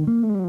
Mm-hmm.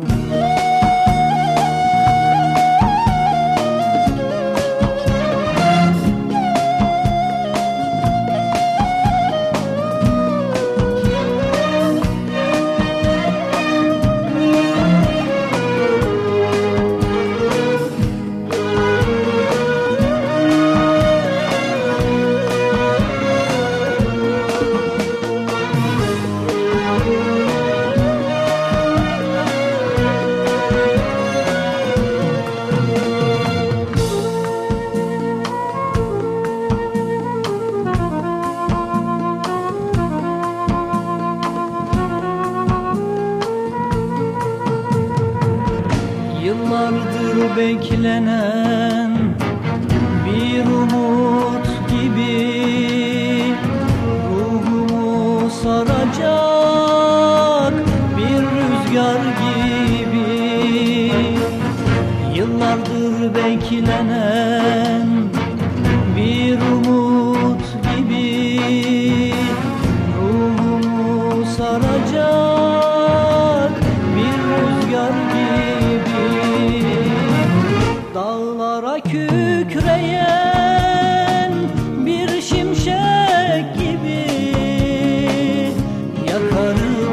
yıllardır beklenen bir umut gibi. Ruhumu saracak bir rüzgar gibi. Yıllardır beklenen Dağlara kükreyen bir şimşek gibi Yakarım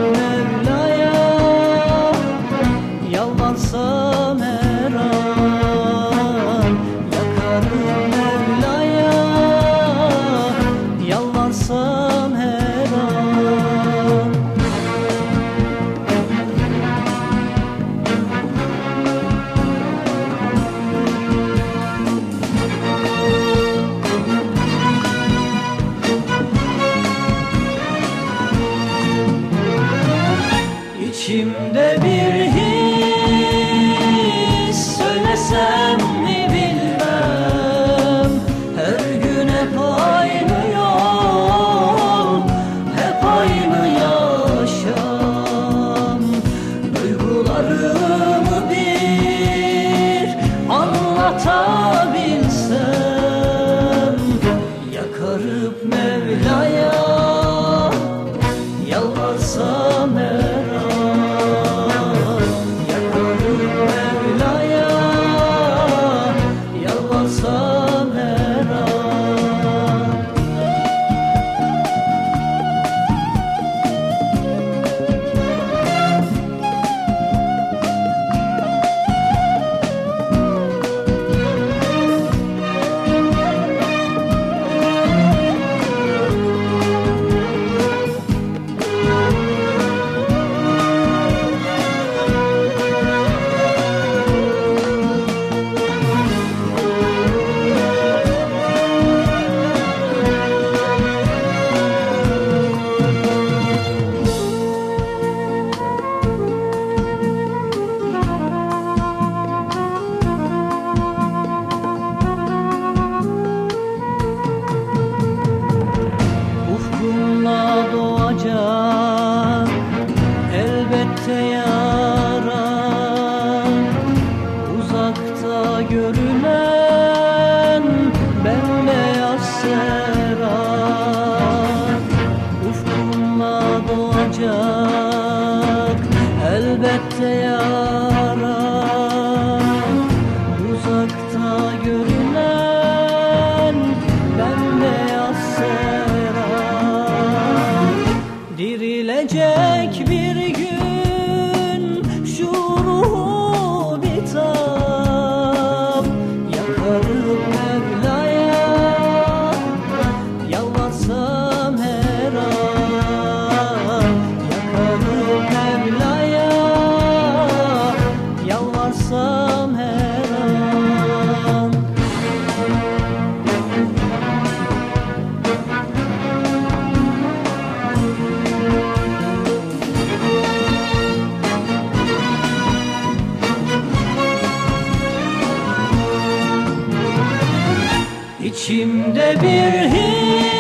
İçimde bir his.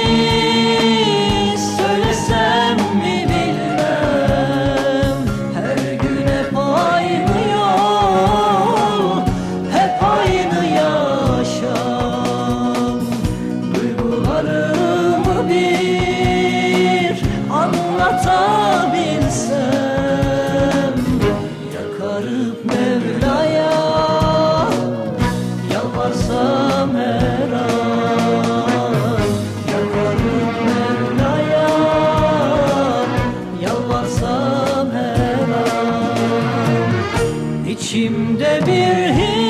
İçimde bir his